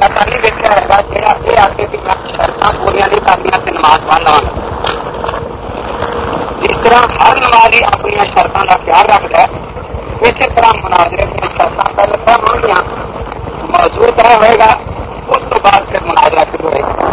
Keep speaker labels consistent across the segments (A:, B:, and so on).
A: ایسا نہیں دیکھا ہے گا جہاں یہ آ بھی میں شرط پوریا نہیں کرنی نماز پڑھ لوا جس طرح ہر نمازی اپنی شرطان کا خیال رکھتا ہے، اسی طرح مناظرے دیا شرط پہلے طے ہو گیا موجود طے ہوئے گا اس تو بعد پھر مناظرہ شروع ہوئے گا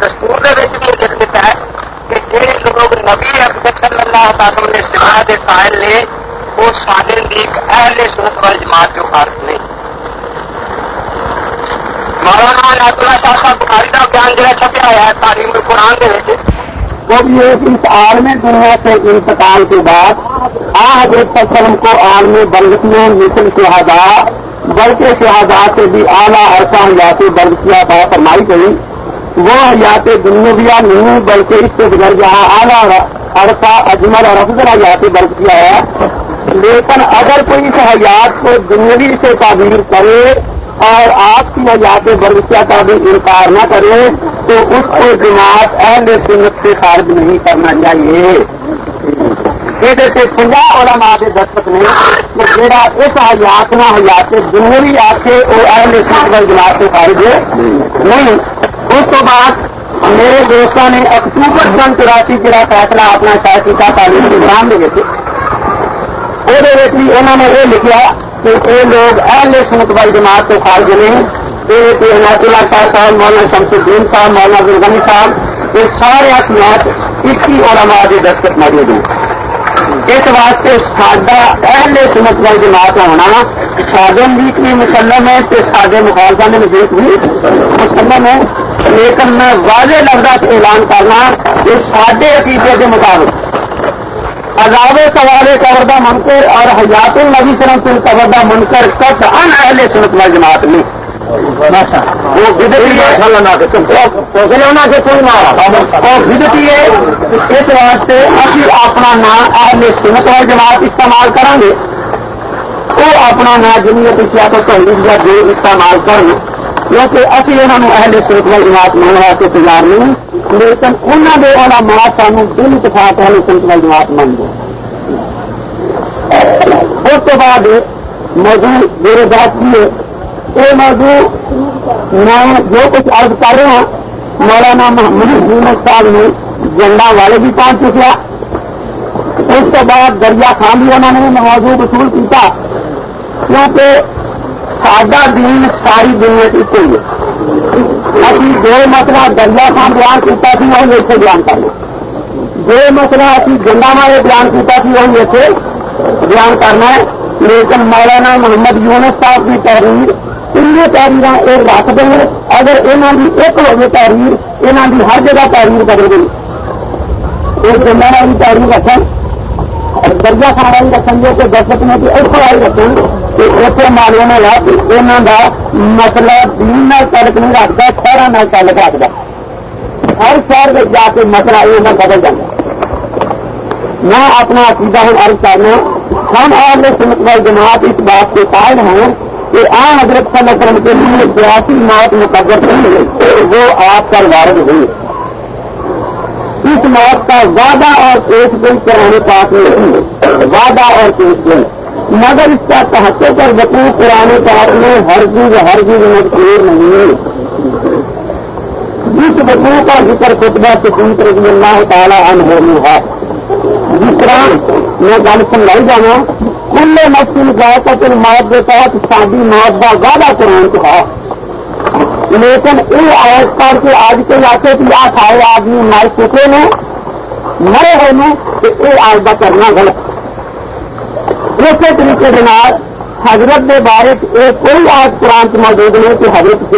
A: دستور مجھے دیتا ہے کہ جہے لوگ نبی اکبر صلی اللہ تعالی نے سکھا کے قائل نے وہ سادن کی ایک اہل سنت والی جماعت کے فارغ نہیں۔ مولانا ناتلا شاہ صاحب بخاری کا بیان جہاں چھپیا ہوا ہے تعلیم قرآن کے
B: جب یہ اس عالم دنیا سے انتقال کے بعد، آ حضرت وسلم کو عالم بلغ میں مثل شہدا بلکہ شہدا سے بھی اعلیٰ عرصہ حیات بلغ کیا تھا فرمائی گئی، وہ حیات دنیا نہیں، بلکہ اس سے گزر جہاں اعلیٰ عرصہ اجمل اور افضل حیات بلغ کیا ہے۔ لیکن اگر کوئی اس حیات کو دنوی سے تعبیر کرے اور آپ کی حیات برقیہ کا بھی انکار نہ کرے، تو اس کو جماعت اہل سنت سے خارج نہیں کرنا چاہیے۔ یہ سے اور ہمارے دستک نے کہ جڑا اس حیات نہ حیات دنوی آخے وہ اہل سنت والی جماعت سے خارج نہیں۔ اس کو بعد میرے دوستوں نے اکتوبر سن چوراسی جڑا فیصلہ اپنا شاید کیا تعلیم نظام دے وہ انہوں نے یہ لکھا کہ یہ لوگ اہل سنت والی جماعت کو خارج نہیں یہ عنایت اللہ شاہ صاحب، مولانا شمس الدین صاحب، مولانا گلگنی صاحب، یہ سارے اسمیات اس کی علماء دستخط موجود ہیں اس واسطے ساڈا اہل سنت والی جماعت ہونا سادے امریک بھی مسلم ہے تو سادے مخالفہ نے مزید بھی مسلم ہے۔ لیکن میں واضح لفظ اعلان کرنا کہ سارے عقیدے کے مطابق عذاب سوال قبر کا منکر اور حیات النبی سلم سے قبر کا منکر کٹ ان اہل سنت والی جماعت نہیں اس واسطے ابھی اپنا نام اہل سنت والی جماعت استعمال کریں گے۔ وہ اپنا نام جمعیت کیا تو استعمال کر کیونکہ ابھی انہوں اہل سنت والی جماعت من واسطے تیار نہیں لیکن انہوں نے والا ماں سانو دل اتفاق اہل سنت والی جماعت من دو اس کے بعد موضوع میرے بات کی ہے۔ یہ موضوع میں جو کچھ عرض کر رہا ہوں، مولانا محمد حکومت صاحب نے جنڈا والے بھی پہنچ چکیا اس کے بعد دریا خان بھی انہوں نے موضوع وصول کیا کیونکہ سادہ دین ساری دنیا کی کوئی ابھی جو مسئلہ دریا خان بیان کیا سی وہ اتنے بیان کر جو مسئلہ ابھی جنڈا والے بیان کیا سی وہ اتنے بیان کرنا ہے۔ لیکن مولانا محمد یونس صاحب کی تحریر تین تحریر ایک رکھ دیں اگر یہاں کی ایک ہوگی تحریر یہاں کی ہر جگہ تحریر بدل گئی۔ ایک جنگا والی تحریر رکھیں۔ درجہ خان والی رکھیں گے کہ دستک میں ایک والی رکھیں۔ کہ اتنے معلوم ہے کہ یہاں کا مسئلہ دین تعلق نہیں رکھتا شہر تعلق رکھتا ہر شہر میں جا کے مسئلہ یہ بدل جاتا میں اپنا عقیدہ ہوں عرض کرنا ہم اہل سنت وال جماعت اس بات کے قائل ہیں کہ آ حضرت صلی اللہ علیہ وسلم کے لیے سیاسی موت مقدر نہیں ہوئی وہ آپ پر وارد ہوئی اس موت کا وعدہ اور پیش گئی پرانے پاس میں وعدہ اور پیش گئی مگر اس کا تحقیق اور وقوع پرانے پاس میں ہر چیز ہر چیز مجبور نہیں ہے۔ جس وقوع کا ذکر خطبہ سکون رضی اللہ تعالیٰ عنہ ہے۔ جس طرح میں گل سمجھائی جانا کھلے مسجد گائے کا موت کے تحت شادی موت کا وعدہ قرآن کو ہے لیکن یہ آیت کر کے آج کے علاقے کی آ سارے آدمی مر چکے نے مرے ہوئے نے یہ آج کا کرنا غلط۔ اسی طریقے کے حضرت کے بارے ایک کوئی آج قرآن موجود نہیں کہ حضرت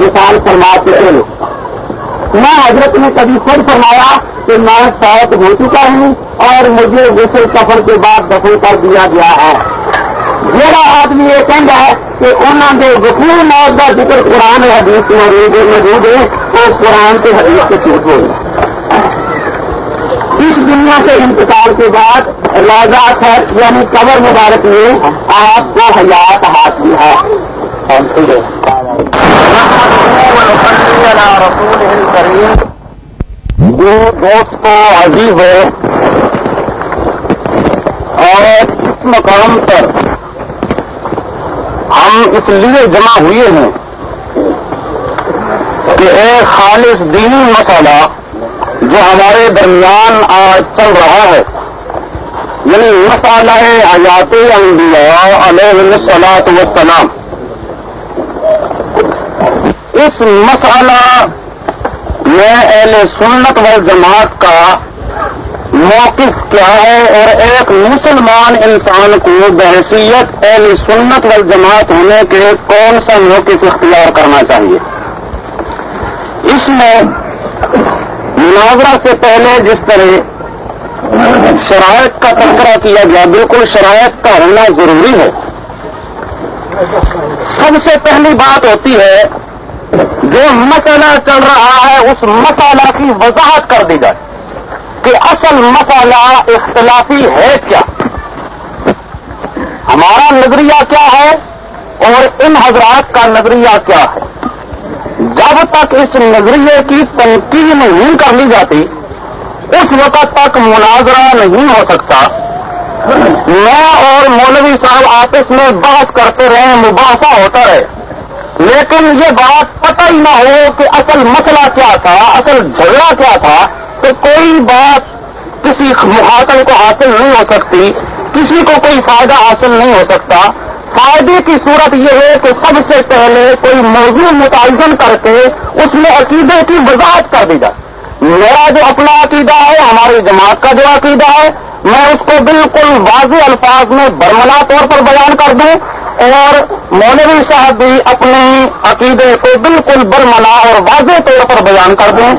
B: مثال فرما چکے ہیں۔ میں حضرت نے کبھی خود فرمایا کہ میں فوت ہو چکا ہوں اور مجھے غسل کفر کے بعد دفن کر دیا گیا ہے۔ میرا آدمی یہ کہہ ہے کہ انہوں نے وقوع موت کا ذکر قرآن حدیث موجود ہے، وہ قرآن کے حدیث سے چھوٹ ہو اس دنیا سے انتقال کے بعد روزہ خیر یعنی قبر مبارک میں آپ کو حیات حاصل ہے۔
A: جو دوستوں عزیز ہے اور اس مقام پر ہم اس لیے جمع ہوئے ہیں کہ ایک خالص دینی مسئلہ جو ہمارے درمیان آج چل رہا ہے یعنی مسئلہ حیات انبیاء علیہ السلاط وسلام اس مسئلہ میں اہل سنت و جماعت کا موقف کیا ہے اور ایک مسلمان انسان کو بحثیت اہل سنت و جماعت ہونے کے کون سا موقف اختیار کرنا چاہیے؟ اس میں مناظرہ سے پہلے جس طرح شرائط کا تذکرہ کیا گیا، بالکل شرائط کا ہونا ضروری ہے۔ سب سے پہلی بات ہوتی ہے، جو مسئلہ چل رہا ہے، اس مسئلہ کی وضاحت کر دی جائے کہ اصل مسئلہ اختلافی ہے کیا۔ ہمارا نظریہ کیا ہے اور ان حضرات کا نظریہ کیا ہے؟ جب تک اس نظریے کی تنقید نہیں کر لی جاتی، اس وقت تک مناظرہ نہیں ہو سکتا۔ میں اور مولوی صاحب آپس میں بحث کرتے رہے، مباحثہ ہوتا رہے۔ لیکن یہ بات پتہ ہی نہ ہو کہ اصل مسئلہ کیا تھا، اصل جھگڑا کیا تھا، تو کوئی بات کسی مخاطب کو حاصل نہیں ہو سکتی، کسی کو کوئی فائدہ حاصل نہیں ہو سکتا۔ فائدے کی صورت یہ ہے کہ سب سے پہلے کوئی موضوع متعین کر کے اس میں عقیدے کی وضاحت کر دی جائے۔ میرا جو اپنا عقیدہ ہے، ہماری جماعت کا جو عقیدہ ہے، میں اس کو بالکل واضح الفاظ میں برملا طور پر بیان کر دوں اور مولوی صاحب بھی اپنے عقیدے کو بالکل برملا اور واضح طور پر بیان کر دیں۔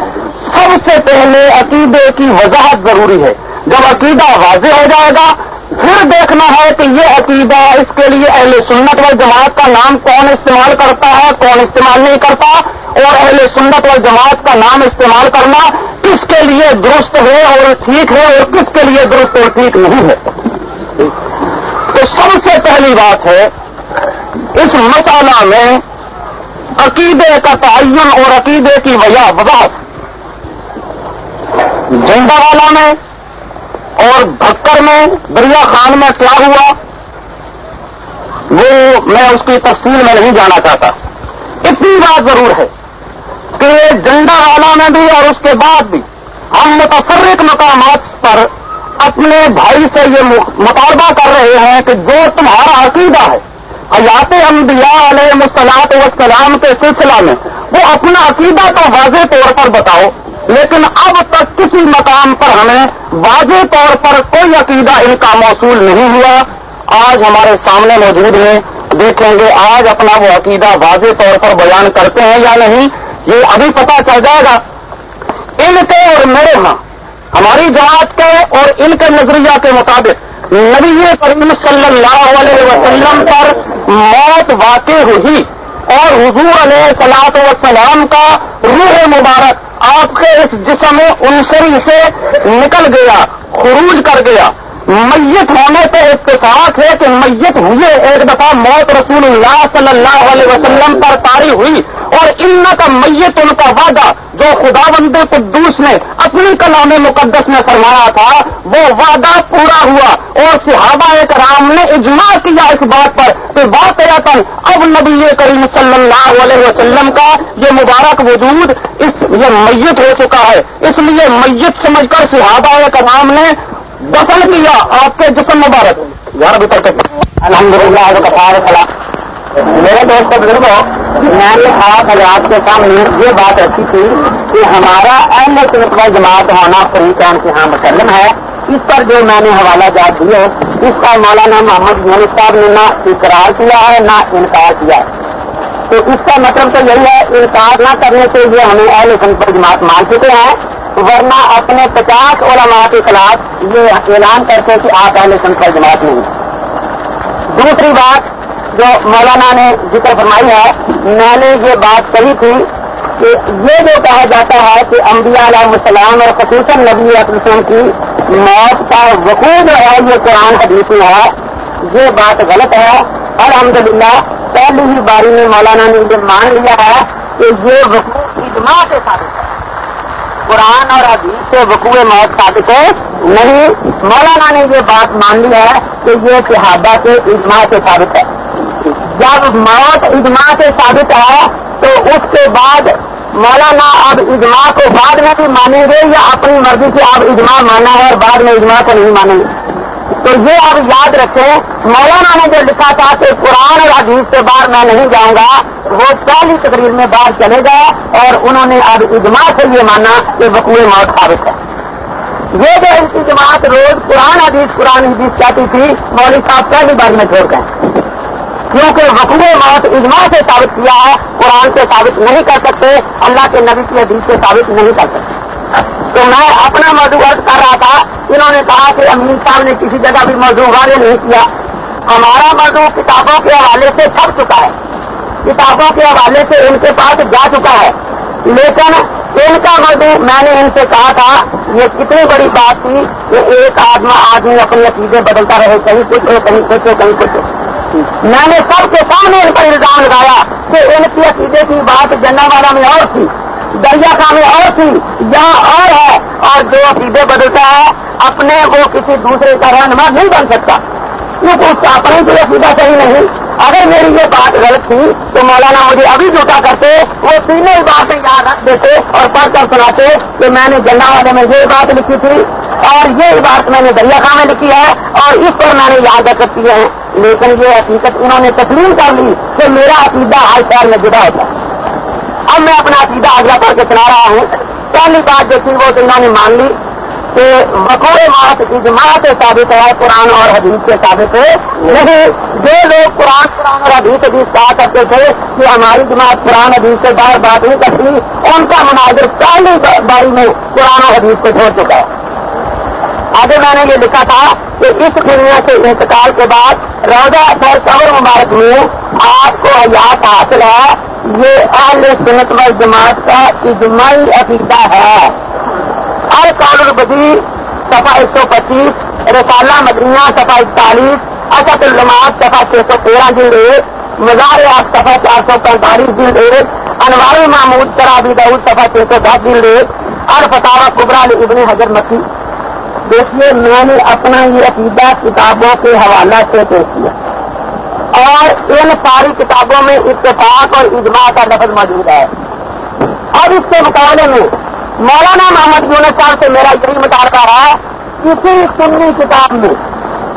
A: سب سے پہلے عقیدے کی وضاحت ضروری ہے۔ جب عقیدہ واضح ہو جائے گا پھر دیکھنا ہے کہ یہ عقیدہ اس کے لیے اہل سنت و جماعت کا نام کون استعمال کرتا ہے، کون استعمال نہیں کرتا، اور اہل سنت و جماعت کا نام استعمال کرنا کس کے لیے درست ہے اور ٹھیک ہے اور کس کے لیے درست اور ٹھیک نہیں ہے۔ تو سب سے پہلی بات ہے، اس مسئلہ میں عقیدے کا تعین اور عقیدے کی وجہ وضاحت۔ جنڈا والا میں اور بھکر میں، دریا خان میں کیا ہوا؟ وہ میں اس کی تفصیل میں نہیں جانا چاہتا۔ اتنی بات ضرور ہے کہ جنڈا والا میں بھی اور اس کے بعد بھی ہم متفرق مقامات پر اپنے بھائی سے یہ مطالبہ کر رہے ہیں کہ جو تمہارا عقیدہ ہے، حیات انبیاء علیہ مسلاط وسلام کے سلسلہ میں وہ اپنا عقیدہ تو واضح طور پر بتاؤ۔ لیکن اب تک کسی مقام پر ہمیں واضح طور پر کوئی عقیدہ ان کا موصول نہیں ہوا۔ آج ہمارے سامنے موجود ہیں۔ دیکھیں گے آج اپنا وہ عقیدہ واضح طور پر بیان کرتے ہیں یا نہیں، یہ ابھی پتا چل جائے گا۔ ان کے اور میرے ہاں ہماری جماعت کے اور ان کے نظریہ کے مطابق نبی کریم صلی اللہ علیہ وسلم پر موت واقع ہوئی اور حضور علیہ سلاط وسلام کا روح مبارک آپ کے اس جسم انسری سے نکل گیا، خروج کر گیا۔ میت ہونے پہ اتفاق ہے کہ میت ہوئے، ایک دفعہ موت رسول اللہ صلی اللہ علیہ وسلم پر تاری ہوئی۔ اور ان کا میت ان کا وعدہ جو خدا بند قدوس نے اپنی کلام مقدس میں فرمایا تھا وہ وعدہ پورا ہوا اور صحابہ کرام نے اجماع کیا اس بات پر کہ بات اب نبی کریم صلی اللہ علیہ وسلم کا یہ مبارک وجود اس یہ میت ہو چکا ہے۔ اس لیے میت سمجھ کر صحابہ کرام نے دفن کیا آپ کے جسم مبارک۔ یار الحمد للہ میرے دوست بزرگوں، میں نے آپ حضرات کے سامنے یہ بات رکھی تھی کہ ہمارا اہم سنت و جماعت ہونا فریقان کے یہاں مسلم ہے۔ اس پر جو میں نے حوالہ جات دیے اس کا مولانا محمد یونس صاحب نے نہ اقرار کیا ہے، نہ انکار کیا ہے۔ تو اس کا مطلب تو یہی ہے، انکار نہ کرنے کے لیے ہمیں اہل سنت و جماعت مان چکے ہیں، ورنہ اپنے پچاس علماء کے خلاف یہ اعلان کرتے کہ آپ اہل سنت و جماعت نہیں۔ دوسری بات جو مولانا نے ذکر فرمائی ہے، میں نے یہ بات کہی تھی کہ یہ جو کہا جاتا ہے کہ انبیاء علیہ السلام اور خصوصاً نبی اکرسم کی موت کا وقوع جو ہے، یہ قرآن حدیث میں ہے، یہ بات غلط ہے۔ الحمدللہ،
B: پہلی ہی باری میں مولانا نے یہ مان لیا ہے کہ یہ وقوع اجماع سے ثابت ہے۔ قرآن اور حدیث سے وقوع موت ثابت ہے۔ نہیں مولانا نے یہ بات مان لی ہے کہ یہ صحابہ کے اجماع سے ثابت ہے۔ جب موت اجماع سے ثابت ہے، تو اس کے بعد مولانا اب اجماع کو بعد میں بھی مانیں گے یا اپنی مرضی سے آپ اجماع مانا ہے اور بعد میں اجماع کو نہیں مانیں گے؟ تو یہ اب یاد رکھیں، مولانا نے جو لکھا تھا کہ قرآن اور حدیث سے باہر میں نہیں جاؤں گا، وہ پہلی تقریر میں باہر چلے گئے اور انہوں نے اب اجماع سے یہ مانا کہ وقوع موت ثابت ہے۔ یہ جو ان کی جماعت روز قرآن، حدیث قرآن، حدیث کہتی تھی، مولوی صاحب پہلی بار میں چھوڑ گئے۔ کیونکہ وقوع موت اجماع سے ثابت کیا ہے، قرآن سے ثابت نہیں کر سکتے، اللہ کے نبی کی حدیث سے ثابت نہیں کر سکتے۔ تو میں اپنا موضوع عرض کر رہا تھا۔ انہوں نے کہا کہ امین صاحب نے کسی جگہ بھی موضوع واضح نہیں کیا۔ ہمارا موضوع کتابوں کے حوالے سے چھپ چکا ہے۔ کتابوں کے حوالے سے ان کے پاس جا چکا ہے۔ لیکن ان کا موضوع میں نے ان سے کہا تھا، یہ کتنی بڑی بات تھی کہ ایک آدمی آدمی اپنی عقیدے بدلتا رہے، کہیں کچھ ہو، کہیں کچھ ہو، کہیں کچھ میں نے سب کے سامنے ان پر الزام لگایا کہ ان کی عقیدے کی بات جنا والا میں اور تھی۔ دریا خانے اور تھی، یہاں اور ہے۔ اور جو عقیدے بدلتا ہے، اپنے وہ کسی دوسرے کا رہنما نہیں بن سکتا۔ کیونکہ اس کا اپنے کوئی عقیدہ صحیح نہیں۔ اگر میری یہ بات غلط تھی، تو مولانا مجھے ابھی جھوٹا کرتے، وہ تینوں باتیں یاد رکھ دیتے اور پڑھ کر سناتے کہ میں نے جنا والے میں یہ بات لکھی تھی اور یہ بات میں نے دریا خاں میں لکھی ہے اور اس پر میں نے یاد رکھ کیے ہیں لیکن یہ حقیقت انہوں نے تسلیم کر لی کہ میرا عقیدہ ہر شہر میں جدا ہوتا ہے۔ اب میں اپنا عقیدہ آگرہ پڑھ کے سنا رہا ہوں۔ پہلی بات جو تھی وہ تو انہوں نے مان لی کہ بقور مات اجماع سے ثابت ہے، قرآن اور حدیث سے ثابت ہے نہیں۔ جو لوگ قرآن قرآن اور حدیث حدیث کہا کرتے تھے کہ ہماری جماعت قرآن حدیث سے باہر بات نہیں کرتی، ان کا مناظر پہلی باری میں قرآن اور حدیث کو چھوڑ چکا ہے۔ آگے میں نے یہ لکھا تھا کہ اس دنیا سے انتقال کے بعد روزہ پر قبر مبارک میں آپ کو حیات حاصل ہے۔ یہ اہل سنت و جماعت کا اجماعی عقیدہ ہے۔ ہر قول البدی سفا ایک سو پچیس، رسالہ مدنیہ سفا اکتالیس، اسد الجماعت سفا چھ سو تیرہ جلد ایک، مزار آپ سفا چار سو پینتالیس جلد ایک انواری محمود کرابی دعود سفا چھ سو دس جلد ایک، اور فتح قبرا ابن حضر مکی۔ دیکھیے، میں نے اپنا یہ عقیدہ کتابوں کے حوالہ سے پیش کیا۔ اور ان ساری کتابوں میں اتفاق اور اجماع کا لفظ موجود ہے۔ اور اس کے مقابلے میں مولانا محمد یونس صاحب سے میرا یہی مطالبہ رہا کسی سنی کتاب میں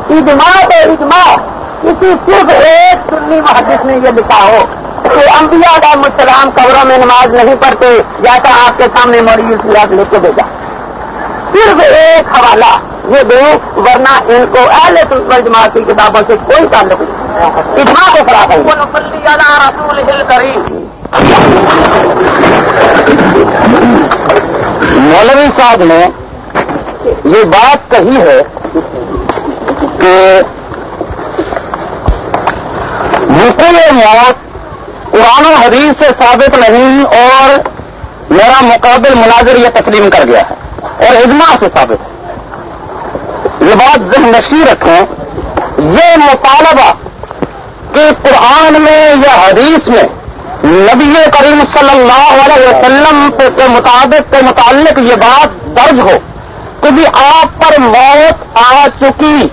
B: اجماع تو اجماع، کسی صرف ایک سنی محدث نے یہ لکھا ہو۔ کہ انبیاء علیہ السلام قبروں میں نماز نہیں پڑھتے جیسا آپ کے سامنے موری سیاحت لے کے بھیجا۔ صرف ایک حوالہ یہ دو ورنہ ان کو اہل سنت جماعت کی کتابوں سے کوئی تعلق نہیں۔ اجماع کو خراب ہے۔
A: مولوی صاحب نے یہ بات کہی ہے کہ وقوع موت قرآن و حدیث سے ثابت نہیں اور میرا مقابل مناظر یہ تسلیم کر گیا ہے اور اجماع سے ثابت ہے۔ یہ بات ذہن نشی رکھیں، یہ مطالبہ کہ قرآن میں یا حدیث میں نبی کریم صلی اللہ علیہ وسلم کے مطابق، کے متعلق یہ بات درج ہو کہ بھی آپ پر موت آ چکی،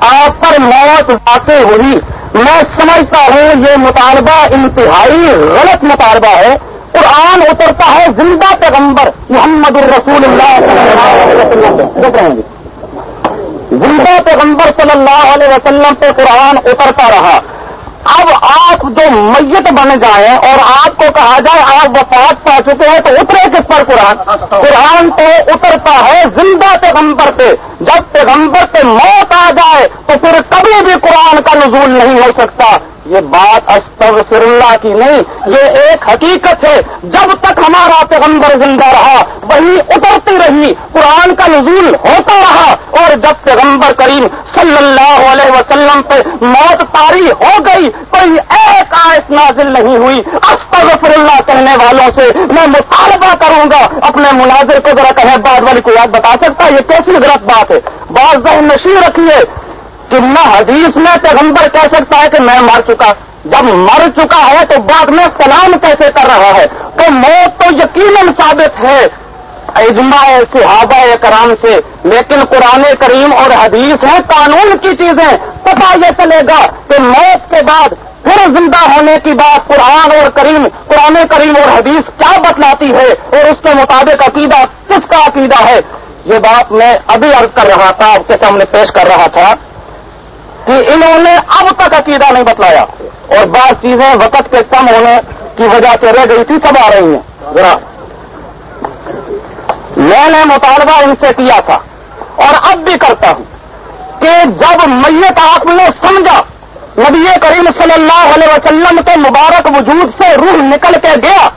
A: آپ پر موت واقع ہوئی۔ میں سمجھتا ہوں یہ مطالبہ انتہائی غلط مطالبہ ہے۔ قرآن اترتا ہے زندہ پیغمبر محمد الرسول اللہ دیکھ رہے ہیں زندہ پیغمبر صلی اللہ علیہ وسلم پہ قرآن اترتا رہا۔ اب آپ جو میت بن جائیں اور آپ کو کہا جائے آپ وفات پا چکے ہیں تو اترے کس پر قرآن؟ قرآن تو اترتا ہے زندہ پیغمبر پہ۔ جب پیغمبر پہ موت آ جائے تو پھر کبھی بھی قرآن کا نزول نہیں ہو سکتا۔ یہ بات استغفر اللہ کی نہیں، یہ ایک حقیقت ہے۔ جب تک ہمارا پیغمبر زندہ رہا، وہی اترتی رہی، قرآن کا نزول ہوتا رہا۔ اور جب پیغمبر کریم صلی اللہ علیہ وسلم پہ موت تاری ہو گئی، کوئی ایک آیت نازل نہیں ہوئی۔ استغفر اللہ کہنے والوں سے میں مطالبہ کروں گا۔ اپنے مناظر کو ذرا کہیں بعد والی کو یاد بتا سکتا یہ کیسی غلط بات ہے؟ بعض ذہن نشی رکھیے۔ کہ نہ حدیث میں پیغمبر کہہ سکتا ہے کہ میں مار چکا؟ جب مر چکا ہے تو بعد میں سلام کیسے کر رہا ہے؟ تو موت تو یقیناً ثابت ہے۔ اجماع صحابہ کرام سے، لیکن قرآن کریم اور حدیث ہیں، قانون کی چیزیں۔ پتا یہ چلے گا کہ موت کے بعد پھر زندہ ہونے کی بات قرآن اور کریم، قرآن کریم اور حدیث کیا بتلاتی ہے؟ اور اس کے مطابق عقیدہ، کس کا عقیدہ ہے؟ یہ بات میں ابھی عرض کر رہا تھا، آپ کے سامنے پیش کر رہا تھا۔ کہ انہوں نے اب تک عقیدہ نہیں بتلایا۔ اور بعض چیزیں وقت کے کم ہونے کی وجہ سے رہ گئی تھی، سب آ رہی ہیں۔ ذرا۔ میں نے مطالبہ ان سے کیا تھا، اور اب بھی کرتا ہوں کہ جب میت آپ نے سمجھا، نبی کریم صلی اللہ علیہ وسلم کے مبارک وجود سے روح نکل کے گیا،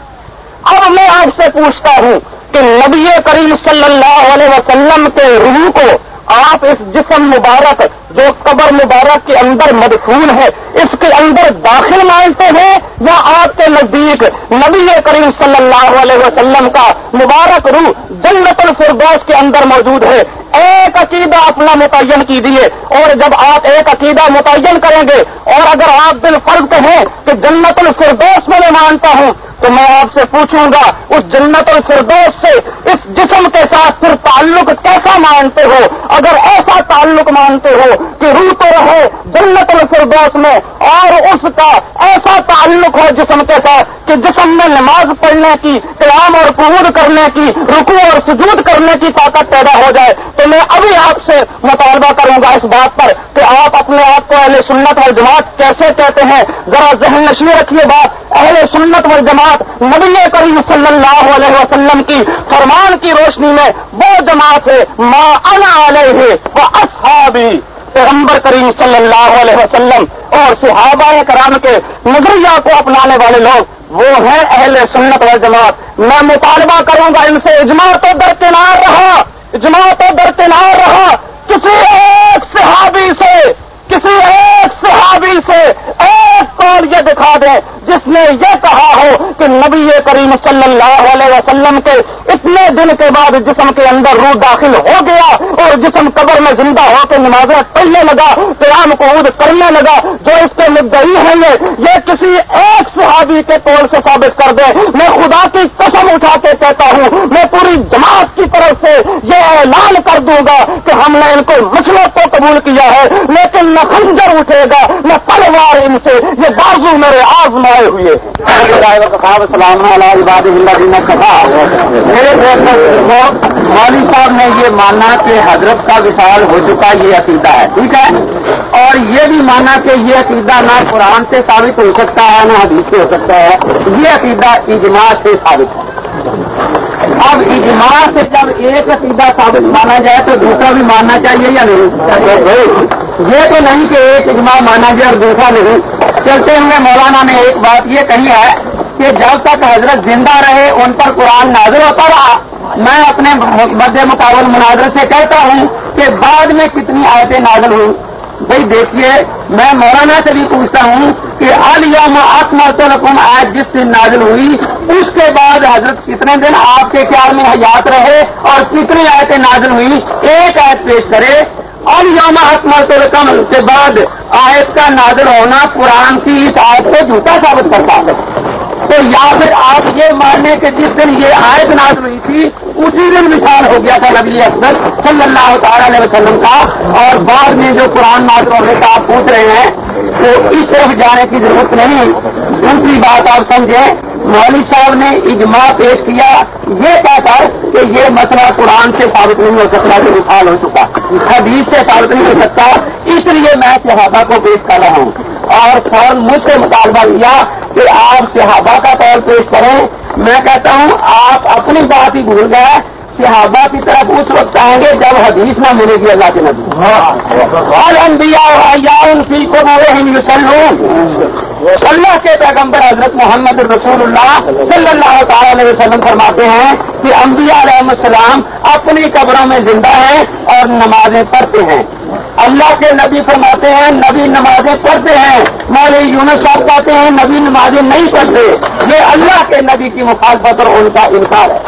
A: اب میں آپ سے پوچھتا ہوں کہ نبی کریم صلی اللہ علیہ وسلم کے روح کو آپ اس جسم مبارک، جو قبر مبارک کے اندر مدفون ہے، اس کے اندر داخل مانتے ہیں یا آپ کے نزدیک نبی کریم صلی اللہ علیہ وسلم کا مبارک روح جنت الفردوس کے اندر موجود ہے۔ ایک عقیدہ اپنا متعین کیجیے اور جب آپ ایک عقیدہ متعین کریں گے، اور اگر آپ دل فرض کہیں کہ جنت الفردوس میں میں مانتا ہوں تو میں آپ سے پوچھوں گا، اس جنت الفردوس سے اس جسم کے ساتھ پھر تعلق کیسا مانتے ہو؟ اگر ایسا تعلق مانتے ہو کہ روح تو رہے جنت الفردوس میں اور اس کا ایسا تعلق ہو جسم کے ساتھ کہ جسم میں نماز پڑھنے کی، قیام اور قبول کرنے کی رکو اور سجود کرنے کی طاقت پیدا ہو جائے، تو میں ابھی آپ سے مطالبہ کروں گا اس بات پر کہ آپ اپنے آپ کو اہل سنت اور جماعت کیسے کہتے ہیں؟ ذرا ذہن نشی رکھیے بات، اہل سنت و جماعت نبی کریم صلی اللہ علیہ وسلم کی فرمان کی روشنی میں وہ جماعت ہے ماں انا علیہ وہ اصحابی۔ پیغمبر کریم صلی اللہ علیہ وسلم اور صحابہ کرام کے نظریہ کو اپنانے والے لوگ وہ ہیں اہل سنت و جماعت میں مطالبہ کروں گا ان سے، اجماع تو درکنار رہا، اجماع تو درکنار رہا۔ کسی ایک صحابی سے کسی ایک صحابی سے ایک کال یہ دکھا دیں جس نے یہ کہا ہو کہ نبی کریم صلی اللہ علیہ وسلم کے اتنے دن کے بعد جسم کے اندر روح داخل ہو گیا اور جسم قبر میں زندہ ہو کے نمازیں پڑھنے لگا، قیام قعود کرنے لگا، جو اس کے مدعی ہیں یہ یہ کسی ایک صحابی کے طور سے ثابت کر دے۔ میں خدا کی قسم اٹھا کے کہتا ہوں، میں پوری جماعت کی طرف سے یہ اعلان کر دوں گا کہ ہم نے ان کو مسئلہ تو قبول کیا ہے، لیکن نہ خنجر اٹھے گا، نہ تلوار ان سے یہ بازو میرے آزمائے ہوئے سلام میرے مولوی صاحب نے یہ مانا کہ حضرت کا وشال ہو چکا یہ عقیدہ ہے، ٹھیک ہے؟ اور یہ بھی مانا کہ یہ عقیدہ نہ قرآن سے ثابت ہو سکتا ہے، نہ حدیث سے ہو سکتا ہے۔ یہ عقیدہ اجماع سے ثابت ہے۔ اب اجماع سے جب ایک عقیدہ ثابت مانا جائے تو دوسرا بھی ماننا چاہیے یا نہیں؟ یہ تو نہیں کہ ایک اجماع مانا جائے اور دوسرا نہیں۔ چلتے ہوئے مولانا نے ایک بات یہ کہی ہے کہ جب تک حضرت زندہ رہے، ان پر قرآن نازل ہوتا رہا۔ میں اپنے مد مقابل مناظر سے کہتا ہوں کہ بعد میں کتنی آیتیں نازل ہوئی بھائی دیکھیے، میں مولانا سے بھی پوچھتا ہوں کہ الم آتما تو رقم آج جس دن نازل ہوئی، اس کے بعد حضرت کتنے دن آپ کے خیال میں حیات رہے اور کتنی آیتیں نازل ہوئی ایک آیت پیش کرے۔ اور یوم آتما تو رقم کے بعد آیت کا نازل ہونا قرآن کی اس آیت کو جھوٹا ثابت کرتا ہے۔ تو یا پھر آپ یہ ماننے کہ جس دن یہ آیت نازل ہوئی تھی، اسی دن مثال ہو گیا تھا نبی اکبر صلی اللہ تعالی علیہ وسلم کا۔ اور بعد میں جو قرآن نازل ہونے کا آپ پوچھ رہے ہیں تو اس طرف جانے کی ضرورت نہیں۔ دوسری بات آپ سمجھیں، مولوی صاحب نے اجماع پیش کیا۔ یہ کہہ کر کہ یہ مسئلہ قرآن سے ثابت نہیں ہو سکتا کہ مثال ہو چکا۔ حدیث سے ثابت نہیں ہو سکتا، اس لیے میں صحابہ کو پیش کر رہا ہوں۔ اور فوراً مجھ سے مطالبہ کیا کہ آپ صحابہ کا طور پیش کریں۔ میں کہتا ہوں، آپ اپنی بات ہی بھول گئے۔ صحابہ کی طرف اس وقت آئیں گے جب حدیث نہ ملے گی اللہ کے نبی۔ اور انبیاء ان کی کو اللہ کے پیغمبر حضرت محمد رسول اللہ صلی اللہ تعالی علیہ وسلم فرماتے ہیں کہ انبیاء علیہ السلام اپنی قبروں میں زندہ ہیں اور نمازیں پڑھتے ہیں۔ اللہ کے نبی فرماتے ہیں، نبی نمازیں پڑھتے ہیں۔ مولوی یونس صاحب کہتے ہیں، نبی نمازیں نہیں پڑھتے۔ یہ اللہ کے نبی کی مخالفت اور ان کا انکار ہے۔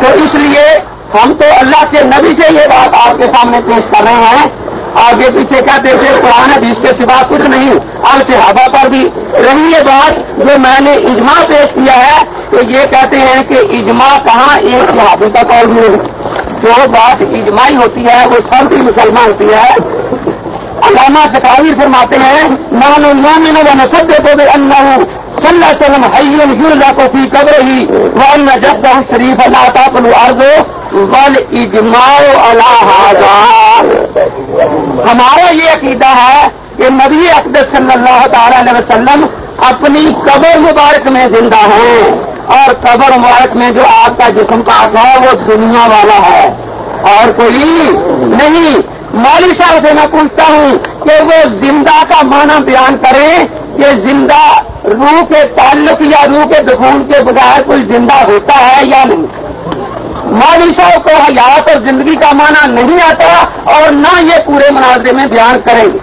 A: تو اس لیے ہم تو اللہ کے نبی سے یہ بات آپ کے سامنے پیش کر رہے ہیں۔
B: آگے پیچھے کہتے تھے قرآن حدیث کے سوا کچھ نہیں۔ اب صحابہ پر بھی رہی یہ بات جو میں نے اجماع پیش کیا ہے۔ تو یہ کہتے ہیں کہ اجماع کہاں ایک صحابی کا قول بھی جو بات اجماعی ہوتی ہے، وہ سب کی مسلمان ہوتی ہے۔ علامہ سکاوی فرماتے ہیں مان المومن و نسب کو ان صلی اللہ علیہ وسلم کو فی قبر ہی وہ ان جب شریف اللہ تعالی عرض بل اجماع اللہ ہمارا یہ عقیدہ ہے کہ نبی اقدس صلی اللہ تعالی علیہ وسلم اپنی قبر مبارک میں زندہ ہیں۔ اور قبر مبارک میں جو آپ کا جسم کا ہے وہ دنیا والا ہے۔ اور کوئی نہیں، مولوی صاحب سے میں پوچھتا ہوں کہ وہ زندہ کا معنی بیان کریں کہ زندہ روح کے تعلق یا روح کے دخون کے بغیر کوئی زندہ ہوتا ہے یا نہیں۔ مولوی صاحب کو حیات اور زندگی کا معنی نہیں آتا اور نہ یہ پورے مناظرے میں بیان کریں۔ گے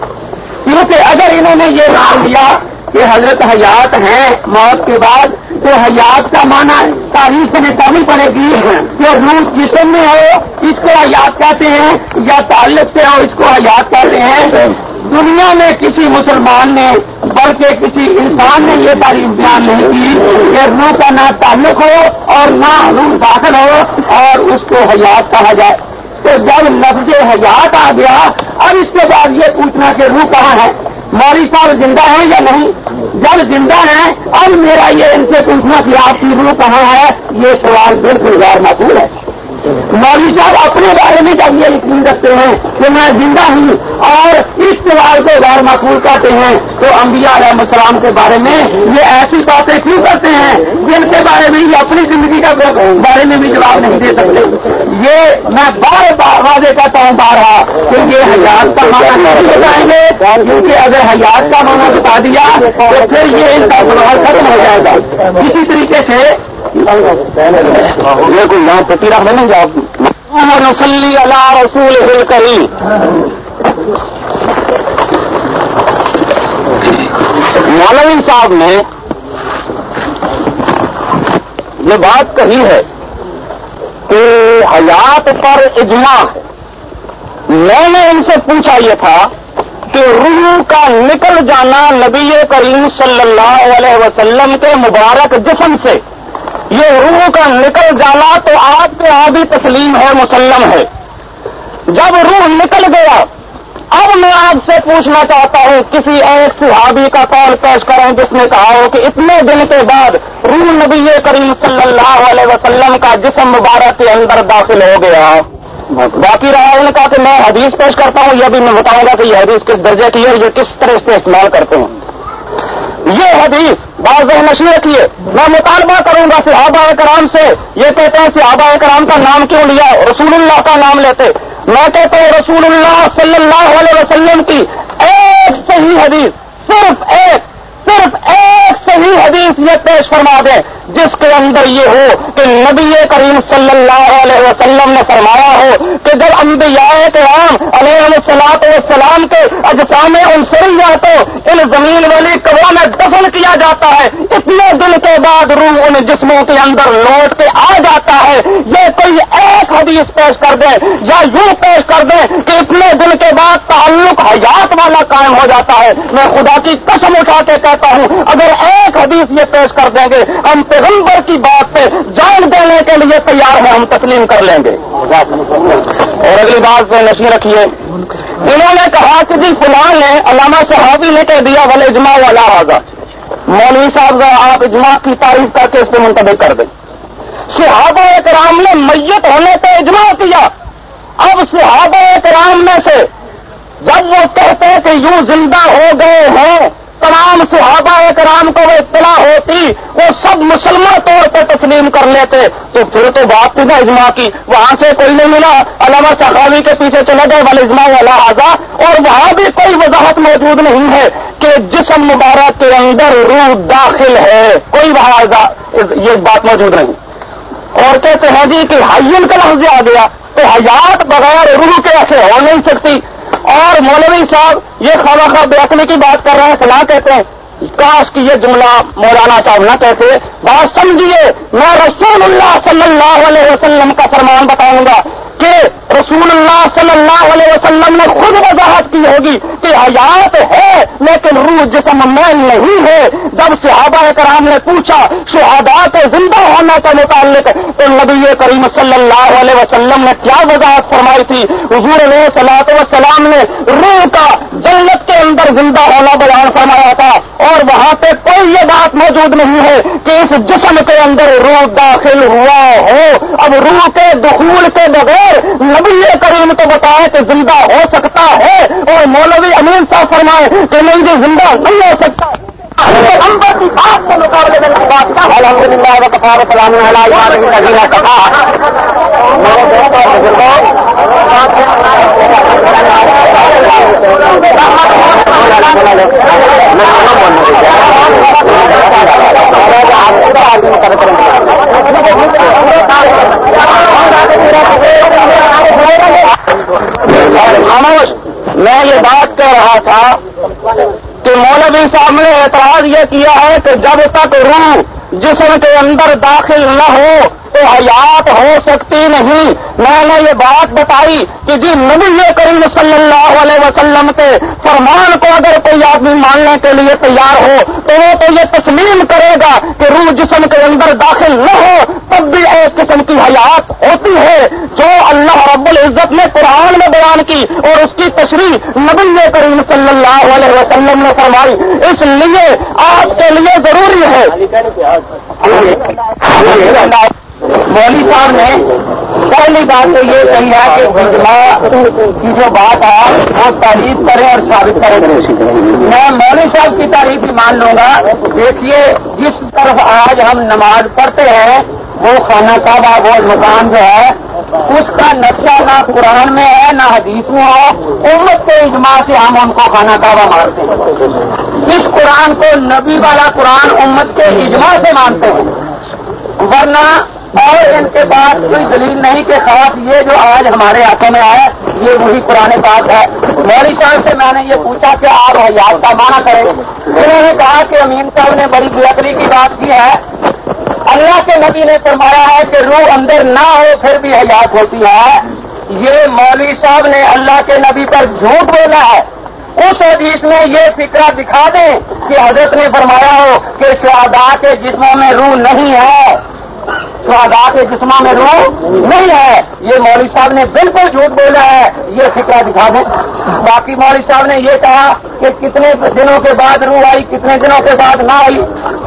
B: کیونکہ اگر انہوں نے یہ مان لیا کہ حضرت حیات ہیں، موت کے بعد تو حیات کا معنی تاریخ میں کرنی پڑے گی کہ روح جسم میں ہو اس کو حیات کہتے ہیں، یا تعلق سے ہو اس کو حیات کہتے ہیں۔ دنیا میں کسی مسلمان نے، بلکہ کسی انسان نے یہ تعلیم بیان نہیں کی کہ روح کا نہ تعلق ہو اور نہ روح داخل ہو اور اس کو حیات کہا جائے۔ تو جب لفظ حیات آ گیا، اب اس کے بعد یہ پوچھنا کہ روح کہاں ہے؟ مولوی صاحب زندہ ہیں یا نہیں؟ جب زندہ ہیں، اب میرا یہ ان سے پوچھنا کہ آپ کی روح کہاں ہے، یہ سوال بالکل غیر معقول ہے۔ مولوی صاحب اپنے بارے میں جب یہ یقین رکھتے ہیں کہ میں زندہ ہوں اور اس سوال کو غیر معقول کرتے ہیں، تو انبیاء علیہ السلام کے بارے میں یہ ایسی باتیں کیوں کرتے ہیں؟ جن کے بارے میں یہ اپنی زندگی کا بارے میں بھی جواب نہیں دے سکتے۔ یہ میں بار بار واضح کرتا ہوں بارہ کہ یہ حیات کا معنی نہیں بتائیں گے، کیونکہ اگر حیات کا معنی بتا دیا، تو پھر یہ ان کا سوال ختم ہو جائے گا۔ اسی طریقے سے
A: یہ کوئی یہاں پتی رکھ دیں گے آپ؟ نسلی اللہ رسول ہل کری مولوی صاحب نے یہ بات کہی ہے کہ حیات پر اجماع ہے۔ میں نے ان سے پوچھا یہ تھا کہ روح کا نکل جانا نبی کریم صلی اللہ علیہ وسلم کے مبارک جسم سے یہ روح کا نکل جانا تو آپ کے آبی تسلیم ہے، مسلم ہے۔ جب روح نکل گیا، اب میں آپ سے پوچھنا چاہتا ہوں، کسی ایک صحابی کا قول پیش کریں جس نے کہا ہو کہ اتنے دن کے بعد روح نبی کریم صلی اللہ علیہ وسلم کا جسم مبارک کے اندر داخل ہو گیا۔ باقی رہا ان کا کہ میں حدیث پیش کرتا ہوں، یہ بھی میں بتاؤں گا کہ یہ حدیث کس درجے کی ہے، یہ کس طرح سے استعمال کرتے ہیں۔ یہ حدیث واضح نشی رکھیے میں مطالبہ کروں گا صحابہ کرام سے۔ یہ کہتے ہیں صحابہ کرام کا نام کیوں لیا رسول اللہ کا نام لیتے۔ میں کہتا ہوں رسول اللہ صلی اللہ علیہ وسلم کی ایک صحیح حدیث، صرف ایک صرف ایک صحیح حدیث یہ پیش فرما دیں۔ جس کے اندر یہ ہو کہ نبی کریم صلی اللہ علیہ وسلم نے فرمایا ہو کہ جب انبیاء کرام علیہ السلاط والسلام کے اجسام ان کو ان زمین والی قبروں میں دفن کیا جاتا ہے، اتنے دن کے بعد روح ان جسموں کے اندر لوٹ کے آ جاتا ہے۔ یہ کوئی ایک حدیث پیش کر دیں یا یوں پیش کر دیں کہ اتنے دن کے بعد تعلق حیات والا قائم ہو جاتا ہے۔ میں خدا کی قسم اٹھا کے کہتا ہوں، اگر ایک حدیث یہ پیش کر دیں گے، ہم پیغمبر کی بات پہ جان دینے کے لیے تیار ہیں، ہم تسلیم کر لیں گے۔ اور اگلی بات سے نشی رکھیے۔ انہوں نے کہا کہ جی فلان نے علامہ صحابی نے کہہ دیا بل اجماع والا آگا مولوی صاحب آپ اجماع کی تعریف کر کے اس پہ منتخب کر دیں۔ صحابہ کرام نے میت ہونے پہ اجماع کیا۔ اب صحابہ کرام میں سے جب وہ کہتے ہیں کہ یوں زندہ ہو گئے ہیں تمام صحابہ کرام کو وہ اطلاع ہوتی، وہ سب مسلمان طور پہ تسلیم کر لیتے۔ تو پھر تو بات تھی نا اجماع کی، وہاں سے کوئی نہیں ملا۔ علامہ صحابی کے پیچھے چلے گئے والے اجماع والا آزا اور وہاں بھی کوئی وضاحت موجود نہیں ہے کہ جسم مبارک کے اندر روح داخل ہے۔ کوئی وہاں یہ بات موجود نہیں۔ اور کہتے ہیں جی کہ ہائین کا لفظ آ گیا۔ تو حیات بغیر روح کے ایسے ہو نہیں سکتی۔ اور مولوی صاحب یہ خواہ خواہ بیٹھنے کی بات کر رہے ہیں، فلاں کہتے ہیں، کاش کی یہ جملہ مولانا صاحب نہ کہتے، بات سمجھیے، میں رسول اللہ صلی اللہ علیہ وسلم کا فرمان بتاؤں گا۔
B: کہ رسول اللہ صلی اللہ علیہ وسلم نے خود وضاحت کی ہوگی کہ حیات ہے لیکن روح جسم میل نہیں ہے۔ جب صحابہ کرام نے پوچھا شہادا کے زندہ ہونے کے متعلق تو نبی کریم صلی اللہ علیہ وسلم نے کیا وضاحت فرمائی تھی؟ حضور علیہ صلاح وسلام نے روح کا جنت کے اندر زندہ ہونا بیان فرمایا تھا اور وہاں پہ بات موجود نہیں ہے کہ اس جسم کے اندر روح داخل ہوا ہو۔ اب روح کے دخول کے بغیر نبی کریم تو بتائے کہ زندہ ہو سکتا ہے اور مولوی امین صاحب فرمائے کہ نہیں جو زندہ نہیں ہو سکتا۔ نمبر کی بات کے مقابلے میں بات کا الحمد للہ سلام کہا میرے دوستوں خاموش میں یہ بات کہہ رہا تھا مولوی جی صاحب نے اعتراض یہ کیا ہے کہ جب تک روح جسم کے اندر داخل نہ ہو حیات ہو سکتی نہیں۔ میں نے یہ بات بتائی کہ جی نبی کریم صلی اللہ علیہ وسلم کے فرمان کو اگر کوئی آدمی ماننے کے لیے تیار ہو تو وہ تو یہ تسلیم کرے گا کہ روح جسم کے اندر داخل نہ ہو تب بھی ایک قسم کی حیات ہوتی ہے۔ جو اللہ رب العزت نے قرآن میں بیان کی اور اس کی تشریح نبی کریم صلی اللہ علیہ وسلم نے فرمائی۔ اس لیے آپ کے لیے ضروری ہے۔ مولوی صاحب نے پہلی بات تو یہ کہی ہے کہ اجماع کی جو بات ہے وہ تعریف کرے اور ثابت کرے۔ میں مولوی صاحب کی تعریف بھی مان لوں گا۔ دیکھیے، جس طرف آج ہم نماز پڑھتے ہیں، وہ خانہ کعبہ، وہ مکان جو ہے، اس کا نقشہ نہ قرآن میں ہے، نہ حدیث میں ہے۔ امت کے اجماع سے ہم ان کو خانہ کعبہ مارتے ہیں۔ اس قرآن کو نبی والا قرآن امت کے اجماع سے مانتے ہیں۔ ورنہ اور ان کے پاس کوئی دلیل نہیں کہ خاص یہ جو آج ہمارے ہاتھوں میں آئے یہ وہی پرانے بات ہے۔ مولوی صاحب سے میں نے یہ پوچھا کہ آپ حیات کا مانا کریں۔ انہوں نے کہا کہ امین صاحب نے بڑی بہتری کی بات کی ہے۔ اللہ کے نبی نے فرمایا ہے کہ روح اندر نہ ہو، پھر بھی حیات ہوتی ہے۔ یہ مولوی صاحب نے اللہ کے نبی پر جھوٹ بولا ہے۔ اس حدیث میں یہ فکرہ دکھا دیں کہ حضرت نے فرمایا ہو کہ شہدا کے جسموں میں روح نہیں ہے۔ کے جسما میں روح نہیں ہے، یہ مولوی صاحب نے بالکل جھوٹ بولا ہے، یہ فکر دکھا دیں۔ باقی مولوی صاحب نے یہ کہا کہ کتنے دنوں کے بعد روح آئی، کتنے دنوں کے بعد نہ آئی،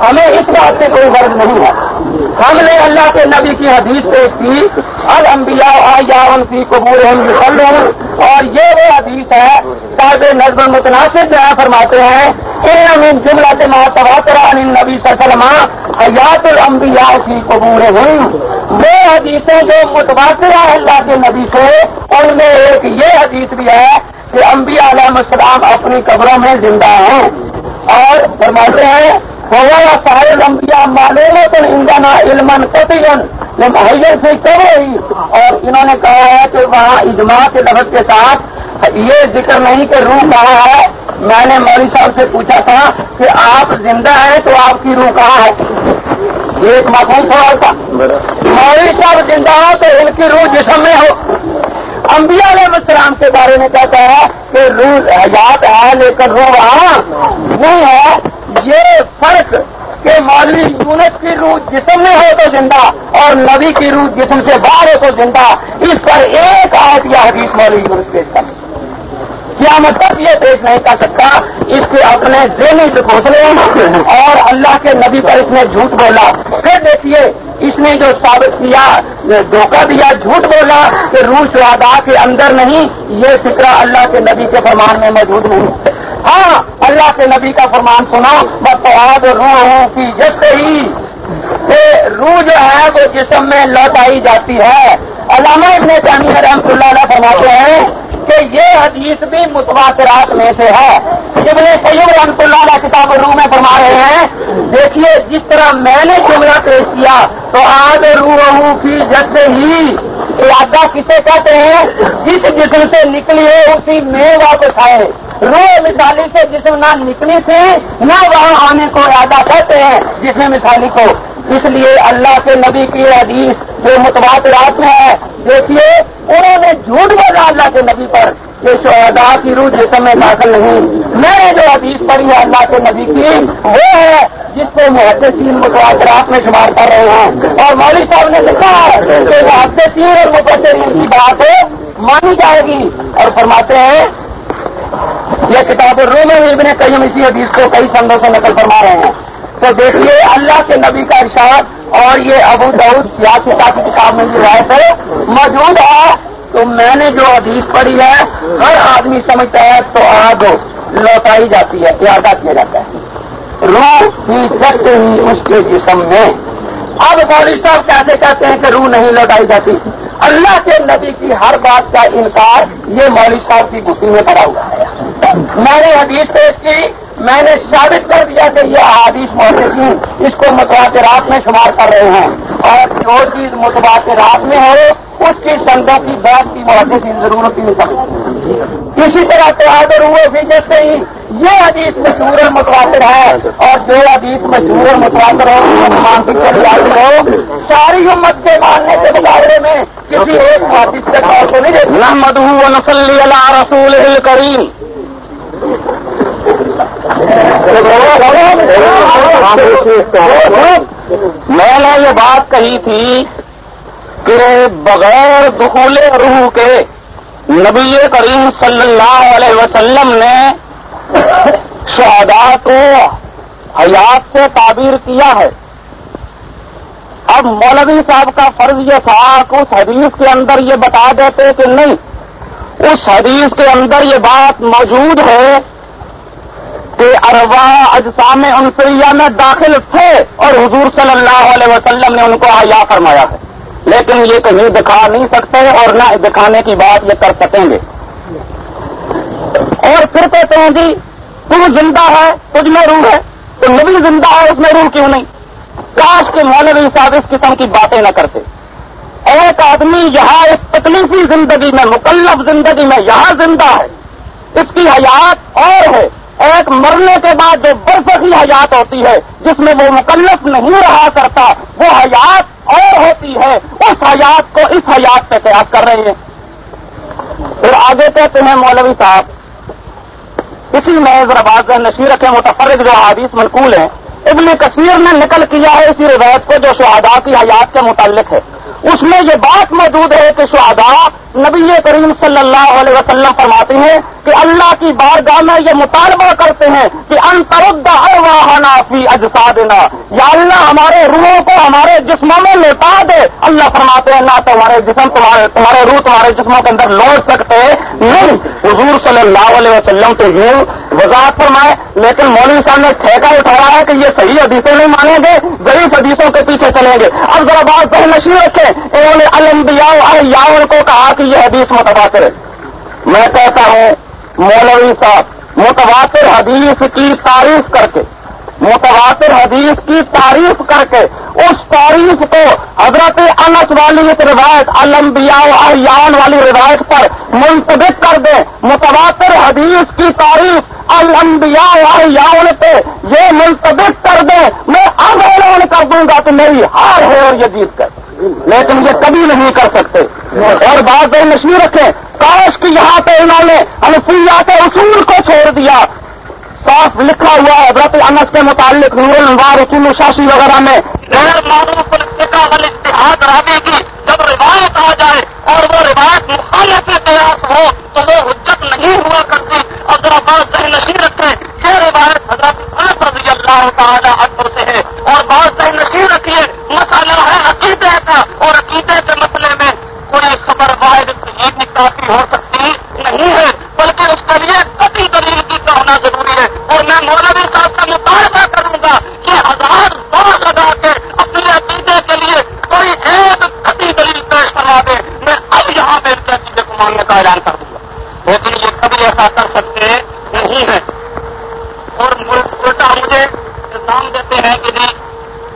B: ہمیں اس بات سے کوئی غرض نہیں ہے۔ ہم نے اللہ کے نبی کی حدیث پیش کی اب انبیاء آیا ان کی قبور ہم اور یہ وہ حدیث ہے، صاحب نظم متناسب جو ہے فرماتے ہیں، ان جملہ سے ان نبی سلم حیات الانبیاء کی قبور ہوئی وہ حدیثیں جو متبادر ہے اللہ کے نبی سے ان میں ایک یہ حدیث بھی ہے کہ انبیاء علیہ السلام اپنی قبروں میں زندہ ہیں۔ اور فرماتے ہیں سارے لمبیا معلوم تو انجنا علم قطعن مہینے سے کرو اور انہوں نے کہا ہے کہ وہاں اجماع کے لفظ کے ساتھ یہ ذکر نہیں کہ روح کہاں ہے۔ میں نے مولوی صاحب سے پوچھا تھا کہ آپ زندہ ہیں تو آپ کی روح کہاں ہے؟ ایک معقول سوال تھا۔ مولوی صاحب زندہ ہو تو ان کی روح جسم میں ہو۔ انبیاء علیہ السلام کے بارے میں کہتا ہے کہ روح حیات ہے لیکن روح وہاں نہیں ہے۔ یہ فرق کہ مولوی یونس کی روح جسم میں ہو تو زندہ اور نبی کی روح جسم سے باہر ہو تو زندہ۔ اس پر ایک آیت یا حدیث مولوی یونس پیش کر کیا مطلب یہ پیش نہیں کر سکتا؟ اس کے اپنے ذہنی گھوسلے اور اللہ کے نبی پر اس نے جھوٹ بولا۔ پھر دیکھیے، اس نے جو ثابت کیا، دھوکہ دیا، جھوٹ بولا کہ روح شہدا کے اندر نہیں، یہ فکر اللہ کے نبی کے فرمان میں موجود نہیں۔ ہاں اللہ کے نبی کا فرمان سنا بس روح کی جس ہی روح جو ہے وہ جسم میں لوٹائی جاتی ہے۔ علامہ ابن جامع رحمت اللہ علیہ فرماتے ہیں کہ یہ حدیث بھی متبادرات میں سے ہے۔ ابن سید رحمت اللہ علیہ کتاب روح میں فرما رہے ہیں، دیکھیے، جس طرح میں نے جملہ پیش کیا، تو آج روح کی جس ہی۔ ارادہ کسے کہتے ہیں؟ جس جسم سے نکلی ہے، اسی میں واپس آئے۔ روح مثالی سے جسم نہ نکلی تھی نہ وہاں آنے کو ارادہ کہتے ہیں جس میں مثالی کو۔
A: اس لیے اللہ کے نبی کی حدیث جو متبادرات میں ہے دیکھیے انہوں نے جھوٹ بولا اللہ کے نبی پر، کہ شہدا کی روح جسم میں داخل نہیں۔ میں نے جو حدیث پڑھی ہے اللہ کے نبی کی، وہ ہے جس کو محدثین متواترات میں شمار کر رہے ہیں۔ اور مولوی صاحب نے لکھا ہے کہ محدثین اور مبصرین کی بات مانی جائے گی اور فرماتے ہیں یہ کتاب روم میں ابن کئی اسی حدیث کو کئی سندوں سے نقل فرما رہے ہیں۔ تو دیکھیے، اللہ کے نبی کا ارشاد اور یہ ابو دعود سیاست کی کتاب میں جو ہے، موجود ہے۔ تو میں نے جو حدیث پڑھی ہے، ہر آدمی سمجھتا ہے تو آگ لوٹائی جاتی ہے پیادہ کیا جاتا ہے۔ روح ہی جگتے ہی اس کے جسم میں۔ اب مولوی صاحب کیسے کہتے ہیں کہ روح نہیں لوٹائی جاتی۔ اللہ کے نبی کی ہر بات کا انکار یہ مولوی صاحب کی گسی میں پڑا ہوا ہے۔ میں نے حدیث پیش کی، میں نے ثابت کر دیا کہ یہ احادیث محدثین اس کو متواترات میں شمار کر رہے ہیں۔ اور جو چیز متواترات میں ہو اس کی سنگا کی بات کی محدث کی ضرورت نہیں سکتی اسی طرح تہوار ہوئے بھی جیسے ہی، یہ حدیث مشہور متواتر ہے۔ اور جو حدیث مشہور متواتر ہو ساری امت کے ماننے کے مقابلے میں کسی ایک حادث کے طور کو نہیں دیکھنا نسلی اللہ رسول کریم میں نے یہ بات کہی تھی کہ بغیر دخول روح کے نبی کریم صلی اللہ علیہ وسلم نے شہدا کو حیات سے تعبیر کیا ہے۔ اب مولوی صاحب کا فرض یہ تھا کہ اس حدیث کے اندر یہ بتا دیتے کہ نہیں اس حدیث کے اندر یہ بات موجود ہے کہ اروا اجسام انسیا میں داخل تھے اور حضور صلی اللہ علیہ وسلم نے ان کو حیا فرمایا ہے۔ لیکن یہ کہیں دکھا نہیں سکتے اور نہ دکھانے کی بات یہ کر سکیں گے۔ اور پھر کہتے ہیں جی تم زندہ ہے، تجھ میں روح ہے۔ تو نبی زندہ ہے، اس میں روح کیوں نہیں؟ کاش کے مولوی صاحب اس قسم کی باتیں نہ کرتے۔ ایک آدمی یہاں اس تکلیفی زندگی میں، مکلف زندگی میں یہاں زندہ ہے۔ اس کی حیات اور ہے۔ ایک مرنے کے بعد جو برفقی حیات ہوتی ہے، جس میں وہ مکلف نہیں رہا کرتا، وہ حیات اور ہوتی ہے۔ اس حیات کو اس حیات پہ قیاس کر رہے ہیں۔ پھر آگے کہتے ہیں مولوی صاحب، اسی میں ذرا نشیر رکھے متفرد جو حادیث منقول ہیں، ابن کثیر نے نقل کیا ہے اسی روایت کو جو شہدا کی حیات کے متعلق ہے۔ اس میں یہ بات موجود ہے کہ شہدا نبی کریم صلی اللہ علیہ وسلم فرماتے ہیں کہ اللہ کی بارگاہ میں یہ مطالبہ کرتے ہیں کہ انترد ارواحنا فی اجسادنا۔ یا اللہ ہمارے روحوں کو ہمارے جسموں میں لوٹا دے۔ اللہ فرماتے ہیں، نہ تمہارے جسم تمہارے تمہارے روح تمہارے جسموں کے اندر لوٹ سکتے نہیں۔ حضور صلی اللہ علیہ وسلم تو یوں وضاحت فرمائے، لیکن مولوی صاحب نے ٹھیکہ اٹھایا ہے کہ یہ صحیح حدیثیں نہیں مانیں گے غریب حدیثوں کے پیچھے چلیں گے۔ اب ذرا بات نشی رکھے انہوں نے المبیا یاون کو کہا کہ یہ حدیث متبادر ہے۔ میں کہتا ہوں، مولوی صاحب متواتر حدیث کی تعریف کر کے متواتر حدیث کی تعریف کر کے، اس تعریف کو حضرت انس والی روایت المبیا احیان والی روایت پر منتخب کر دیں۔ متواتر حدیث کی تعریف المبیا احیان پہ یہ منتخب کر دیں۔ میں اب اعلان کر دوں گا تو میری ہار ہے اور یہ جیت کر لیکن یہ کبھی نہیں کر سکتے۔ اور بات نشی رکھیں۔ کاش کی یہاں پہ انہوں نے انفیا کے اصول کو چھوڑ دیا۔ صاف لکھا ہوا ہے، حضرت انس کے متعلق نور الوار اصول شاشی وغیرہ میں۔ غیر معروف اتحاد رابطے کی جب روایت آ جائے اور وہ روایت مخالف قیاس ہو تو وہ حجت نہیں ہوا کرتی اور ذرا بات ذہن نشی رکھیں یہ روایت حضرت انس رضی اللہ تعالیٰ عنہ سے ہے اور بات ذہن نشی رکھیے مسئلہ ہے عقیدے کا اور عقیدے کے مسئلے میں کوئی خبر واحد یہ کافی ہو سکتی نہیں ہے بلکہ اس کے لیے کبھی دلیل کی کا ہونا ضروری ہے اور میں مولوی صاحب سے مطالبہ کروں گا کہ ہزار دور لگا کے اپنے عقیدے کے لیے کوئی ایک کتی دلیل پیش کروا دے میں اب یہاں پہ ان کے عقیدے کو ماننے کا اعلان کر دوں گا لیکن کر سکتے نہیں ہے۔ اور الٹا مجھے الزام دیتے ہیں کہ نہیں،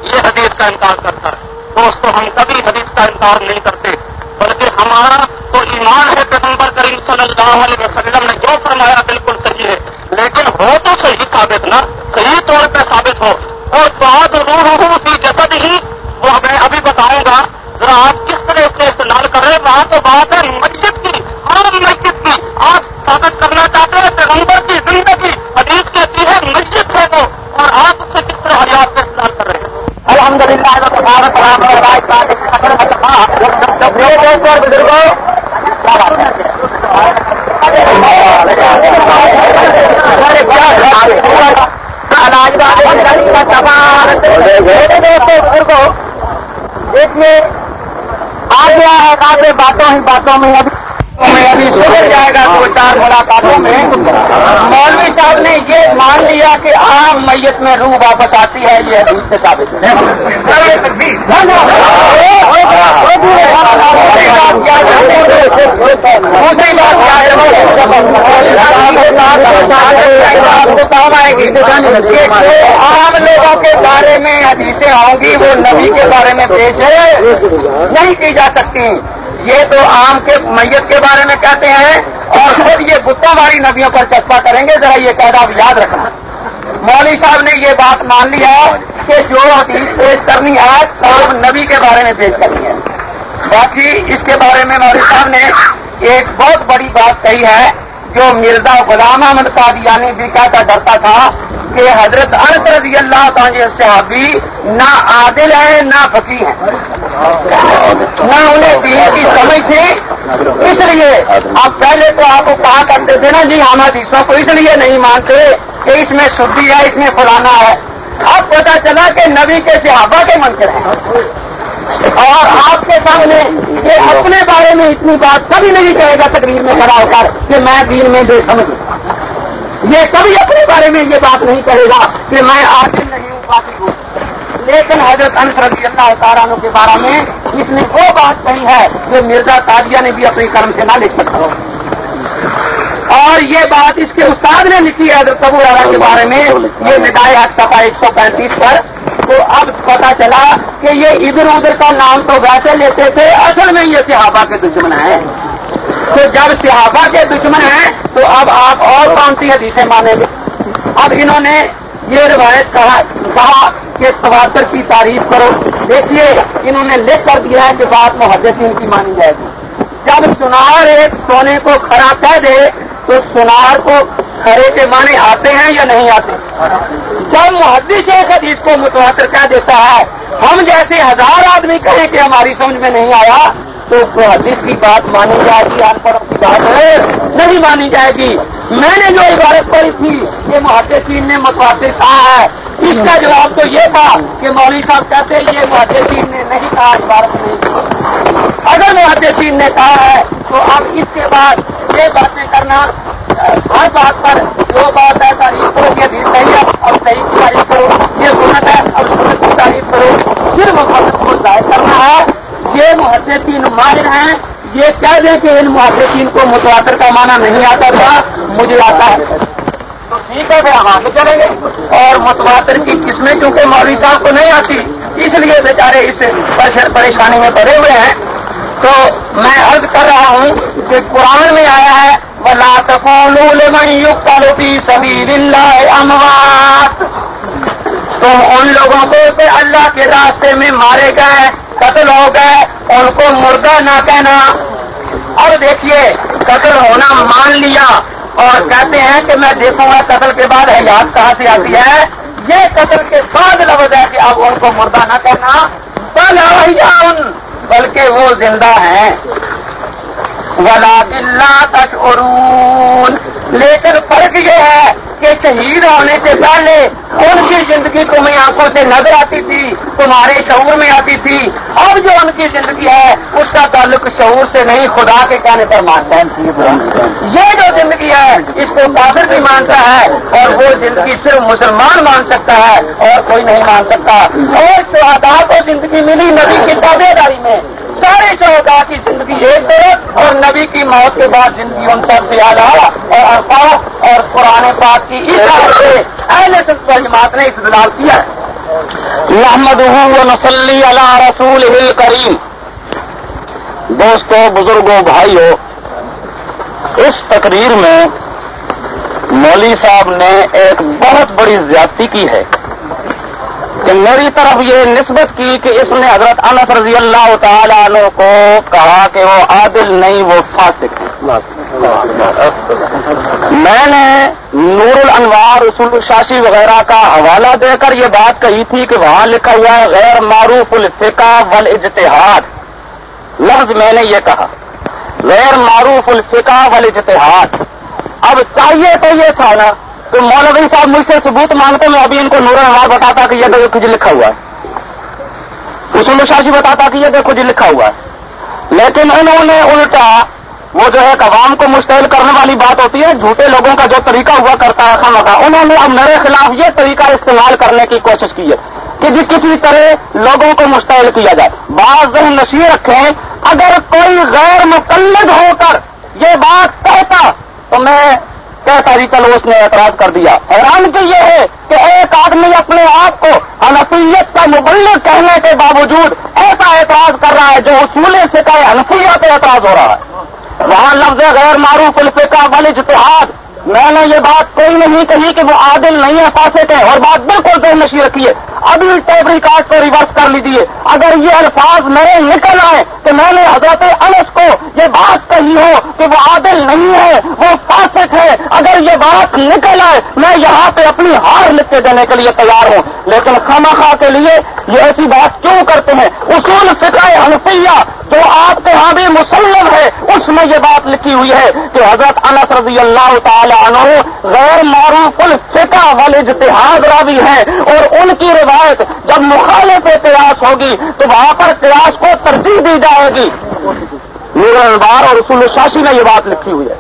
A: یہ حدیث کا انکار کرتا ہے۔ دوستوں ہم کبھی حدیث کا انکار نہیں کرتے، بلکہ ہمارا تو ایمان ہے پیغمبر کریم صلی اللہ علیہ وسلم نے جو فرمایا بالکل صحیح ہے۔ لیکن ہو تو صحیح ثابت نا، صحیح طور پہ ثابت ہو۔ اور بعد روح
B: دوستوں بزرگوں بزرگوں دیکھیے آ گیا ہے کافی باتوں ہی باتوں میں ابھی میں ابھی سدھر جائے گا دو چار ملاقاتوں میں مولوی صاحب نے یہ مان لیا کہ عام میت میں روح واپس آتی ہے، یہ حدیث سے ثابت ہے۔ عام لوگوں کے بارے میں حدیثیں ہوں گی وہ نبی کے بارے میں پیش نہیں کی جا سکتی یہ تو عام کے میت کے بارے میں کہتے ہیں اور خود یہ گتا والی نبیوں پر چسپا کریں گے، ذرا یہ قید آپ یاد رکھنا۔ مولوی صاحب نے یہ بات مان لی ہے کہ جو حدیث پیش کرنی ہے صاحب نبی کے بارے میں پیش کرنی ہے۔ باقی اس کے بارے میں مولوی صاحب نے ایک بہت بڑی بات کہی ہے، جو مرزا غلام احمد قادیانی بھی کہتا ڈرتا تھا کہ حضرت انس رضی اللہ تعالی صحابی نہ عادل ہیں، نہ فقی ہیں۔ نہ انہیں دین کی سمجھ تھی۔ اس لیے اب پہلے تو آپ کو کہا کرتے تھے نا جی ہم حدیثوں کو اس لیے نہیں مانتے کہ اس میں سدی ہے، اس میں فلانا ہے۔ اب پتا چلا کہ نبی کے صحابہ کے منکر ہیں۔ اور آپ کے سامنے یہ اپنے بارے میں اتنی بات کبھی نہیں کہے گا تقریر میں کھڑا ہو کر کہ میں دین میں بے سمجھ یہ کبھی اپنے بارے میں یہ بات نہیں کہے گا کہ میں آخر نہیں ہوں باقی ہوں۔ لیکن حضرت انس رضی اللہ تعالیٰ کے بارے میں اس نے وہ بات کہی ہے جو مرزا تاجیہ نے بھی اپنی قلم سے نہ لکھ سکتا اور یہ بات اس کے استاد نے لکھی ہے حضرت ابو رانا کے بارے میں، یہ مٹائے حق سفا ایک سو پینتیس پر۔ تو اب پتا چلا کہ یہ ادھر ادھر کا نام تو ویسے لیتے تھے، اصل میں یہ صحابہ کے دشمن ہیں۔ تو جب صحابہ کے دشمن ہیں، تو اب آپ اور کون سی حدیثیں مانیں گے؟ اب انہوں نے یہ روایت کہا کہا کہ تواتر کی تعریف کرو۔ دیکھیے، انہوں نے لکھ کر دیا ہے کہ بات محدثین کی مانی جائے گی۔ جب سنار ایک سونے کو کھڑا کہہ دے تو سنار کو کھڑے کے معنی آتے ہیں یا نہیں آتے جب محدث ایک حدیث کو متواتر کہہ دیتا ہے، ہم جیسے ہزار آدمی کہیں کہ ہماری سمجھ میں نہیں آیا، تو حدیث کی بات مانی جائے گی ان پڑھوں کی بات ہے، نہیں مانی جائے گی۔ میں نے جو عبارت پڑھی تھی، یہ محدثین نے متواتر کہا ہے۔ اس کا جواب تو یہ تھا کہ مولوی صاحب کہتے یہ محدثین نے نہیں کہا، عبارت نہیں۔ اگر محدثین نے کہا ہے، تو اب اس کے بعد یہ باتیں کرنا، ہر بات پر جو بات ہے تعریف کرو، یہ بھی صحیح ہے اب صحیح کی تعریف کرو، یہ سنت ہے اب سنت کی تعریف کرو۔ پھر محبت کو ظاہر کرنا ہے، یہ محدثین ماہر ہیں، یہ کہہ دیں کہ ان محدثین کو متواتر کا معنی نہیں آتا تھا، مجھے آتا ہے۔ تو ٹھیک ہے، پھر ہم آگے چلیں گے۔ اور متواتر کی قسمیں چونکہ مولوی صاحب کو نہیں آتی، اس لیے بیچارے اس پریشانی میں پڑے ہوئے ہیں۔ تو میں عرض کر رہا ہوں کہ قرآن میں آیا ہے بلا تکولوی سبیر اللہ اموات تم ان لوگوں کو کہ اللہ کے راستے میں مارے گئے، قتل ہو گئے، ان کو مردہ نہ کہنا۔ اور دیکھیے، قتل ہونا مان لیا۔ اور کہتے ہیں کہ میں دیکھوں گا قتل کے بعد حیات کہاں سے آتی ہے۔ یہ قتل کے بعد لفظ ہے کہ اب ان کو مردہ نہ کہنا۔ ان بلکہ وہ زندہ ہیں۔ ولا دلہ لیکن فرق یہ ہے کہ شہید ہونے سے پہلے ان کی زندگی تمہیں آنکھوں سے نظر آتی تھی، تمہارے شعور میں آتی تھی۔ اب جو ان کی زندگی ہے، اس کا تعلق شعور سے نہیں، خدا کے کہنے پر مانتا ہے۔ یہ جو زندگی ہے، اس کو کافر بھی مانتا ہے اور وہ زندگی صرف مسلمان مان سکتا ہے اور کوئی نہیں مان سکتا۔ اور شہدا کو زندگی ملی، نبی کی تابے داری میں سارے شہدا کی زندگی ایک طرف اور نبی کی موت کے بعد زندگی ان سب سے یاد آیا اور ارفاف اور قرآن پاک کی اس سے اہل سب جماعت نے استدلال کیا ہے۔ محمد نسلی اللہ رسول کریم دوستوں بزرگوں بھائیوں اس تقریر میں مولوی صاحب نے ایک بہت بڑی زیادتی کی ہے۔ کہ میری طرف یہ نسبت کی کہ اس نے حضرت انس رضی اللہ تعالیٰ عنہ کو کہا کہ وہ عادل نہیں، وہ فاسق میں نے نور
A: انوار رسول شاشی وغیرہ کا حوالہ دے کر یہ بات کہی تھی کہ وہاں لکھا ہوا ہے، غیر معروف الفقہ ول اجتہاد لفظ میں نے یہ کہا، غیر معروف الفقہ ول اجتہاد اب چاہیے تو یہ تھا نا تو مولوی صاحب مجھ سے ثبوت مانگتے میں ابھی ان کو نور انوار بتاتا کہ یہ دیکھو کچھ لکھا ہوا ہے۔ رسول شاشی جی بتاتا کہ یہ دیکھو جی لکھا ہوا ہے۔ لیکن انہوں نے الٹا وہ جو ہے عوام کو مستعل کرنے والی بات ہوتی ہے، جھوٹے لوگوں کا جو طریقہ ہوا کرتا ہے خامہ انہوں نے اب میرے خلاف یہ طریقہ استعمال کرنے کی کوشش کی ہے کہ جی کسی طرح لوگوں کو مستعل کیا جائے۔ بعض ذہن نشی رکھیں، اگر کوئی غیر مقلد ہو کر یہ بات کہتا تو میں کہتا جی اس نے اعتراض کر دیا؟ حیران کی یہ ہے کہ ایک آدمی اپنے آپ کو انفیت کا مبلغ کہنے کے باوجود ایسا اعتراض کر رہا ہے جو اصول سے کہ انفیت پہ اعتراض ہو رہا ہے۔ وہاں لفظ غیر معروف الفقہ بل اجتہاد میں نے یہ بات کوئی نہیں کہی کہ وہ عادل نہیں ہے، فاسق ہے اور بات بالکل دو نشی رکھی ہے ابھی ٹیبری کارڈ کو ریورس کر لیجیے اگر یہ الفاظ میرے نکل آئے کہ میں نے حضرت انس کو یہ بات کہی ہو کہ وہ عادل نہیں ہے، وہ فاسق ہے، اگر یہ بات نکل آئے، میں یہاں پہ اپنی ہار لکھ کے دینے کے لیے تیار ہوں۔ لیکن خواہ کے لیے یہ ایسی بات کیوں کرتے ہیں؟ اصول فکر حنفیہ جو آپ کے ہاں بھی مسلم ہے، اس میں یہ بات لکھی ہوئی ہے کہ حضرت انس رضی اللہ تعالی عنہ غیر معروف الفقہ والے اجتہاد راوی ہیں اور ان کی روایت جب مخالف قیاس ہوگی تو وہاں پر قیاس کو ترجیح دی جائے گی۔ نور البار اور رسول شاشی میں یہ بات لکھی ہوئی ہے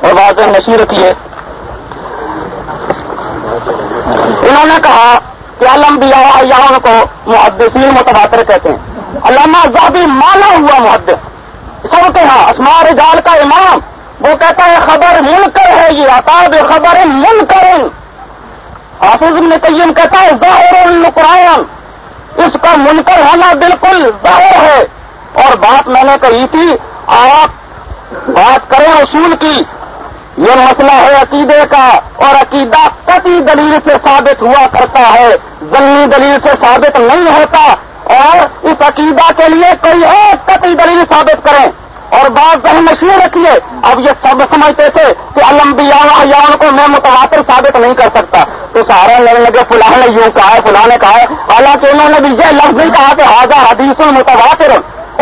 A: اور بات نشی رکھی ہے۔ انہوں نے کہا کہ علم بھی ان کو محدثین متبادر کہتے ہیں۔ علامہ زہبی مانا ہوا محدث۔ سب کے ہاں اسماء رجال کا امام۔ وہ کہتا ہے خبر منکر ہے یہ عطاب خبر منکر حافظ ابن قیم کہتا ہے ظاہر القرآن اس کا منکر ہونا بالکل ظاہر ہے۔ اور بات میں نے کہی تھی، آپ بات کریں اصول کی۔ یہ مسئلہ ہے عقیدے کا، اور عقیدہ قطعی دلیل سے ثابت ہوا کرتا ہے۔ ضمنی دلیل سے ثابت نہیں ہوتا، اور اس عقیدہ کے لیے کوئی ایک قطعی دلیل ثابت کریں۔ اور بات ذہن مشین رکھیے اب یہ سب سمجھتے تھے کہ الانبیاء یا ان کو میں متواتر ثابت نہیں کر سکتا۔ تو سارے لڑنے لگے، فلاں نے یوں کہا ہے فلاں نے کہا۔ ہے حالانکہ انہوں نے بھی یہ لفظ بھی کہا کہ حاضر حدیث متواتر۔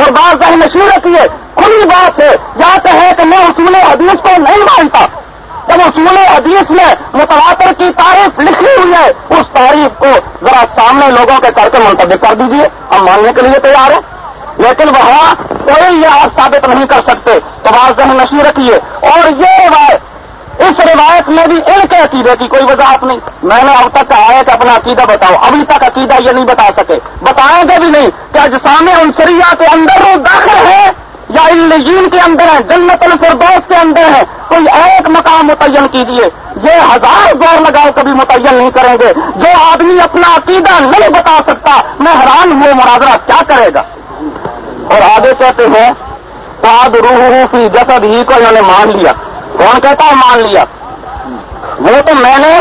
A: اور بات ذہن مشین رکھیے کھلی بات ہے یا تو کہ میں اصول حدیث کو نہیں مانتا۔ جب اصول حدیث میں متواتر کی تعریف لکھی ہوئی ہے، اس تعریف کو ذرا سامنے لوگوں کے کر کے منتخب کر دیجیے ہم ماننے کے لیے تیار ہیں۔ لیکن وہاں کوئی یہ آپ ثابت نہیں کر سکتے۔ تو بات ذہن نشی رکھیے۔ اور یہ روایت، اس روایت میں بھی ان کے عقیدے کی کوئی وضاحت نہیں۔ میں نے اب تک کہا ہے کہ اپنا عقیدہ بتاؤ۔ ابھی تک عقیدہ یہ نہیں بتا سکے۔ بتائیں گے بھی نہیں کہ اجسام انسریا کے اندر وہ داخل ہے یا الجین کے اندر ہے جنت الفردوس کے اندر ہے کوئی ایک مقام متعین کیجیے یہ ہزار زور لگاؤ کبھی متعین نہیں کریں گے۔ جو آدمی اپنا عقیدہ نہیں بتا سکتا، میں حیران ہوئے مرادرہ کیا کرے گا؟ اور آگے کہتے ہیں پاد روح کی جسد ہی کو انہوں نے مان لیا. کون کہتا ہے مان لیا؟ وہ تو میں نے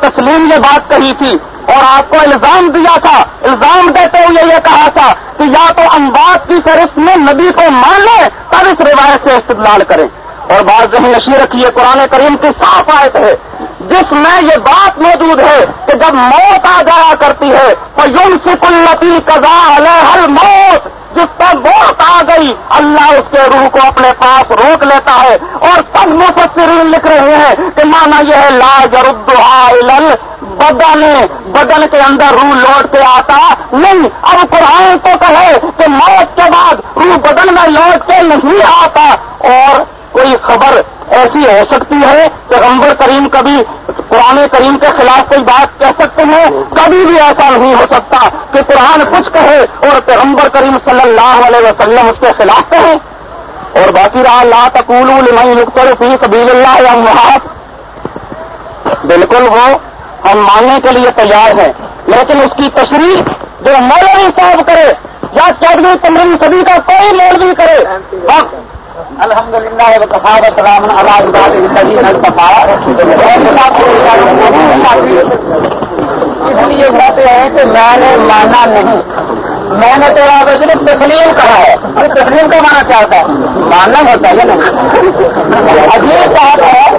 A: تسلیم یہ بات کہی تھی اور آپ کو الزام دیا تھا۔ الزام دیتے ہوئے یہ کہا تھا کہ یا تو امباد کی فہرست میں نبی کو مان لیں، تب اس روایت سے استدلال کریں۔ اور بعض ذہن نشی رکھیے، قرآن کریم کی صاف آیت ہے، جس میں یہ بات موجود ہے کہ جب موت آ جایا کرتی ہے تو یون سے کلتی کزا ہر موت جس موت آ گئی، اللہ اس کے روح کو اپنے پاس روک لیتا ہے اور سب مفسرین لکھ رہے ہیں کہ مانا یہ ہے، لا جردہ بدن بدن کے اندر روح لوٹ کے آتا نہیں۔ اب قرآن تو کہے کہ موت کے بعد روح بدن میں لوٹ کے نہیں آتا اور کوئی خبر ایسی ہو سکتی ہے کہ غمبر کریم کبھی قرآن کریم کے خلاف کوئی بات کہہ سکتے ہیں؟ کبھی بھی ایسا نہیں ہو سکتا کہ قرآن کچھ کہے اور پیغمبر کریم صلی اللہ علیہ وسلم اس کے خلاف کہے۔ اور باقی رہا اللہ تقول نقطر فی سبیل اللہ یا محاف بالکل وہ ہم ماننے کے لیے تیار ہیں، لیکن اس کی تشریح جو مولوی صاحب کرے یا چودہ تمرین سبھی کا کوئی مولوی کرے الحمد للہ یہ کہتے ہیں کہ میں نے مانا نہیں. میں نے تو آپ صرف تسلیم کہا ہے. تسلیم کا مانا کیا ہوتا ہے؟ ماننا ہوتا ہے نہیں؟ اب یہ کہا ہے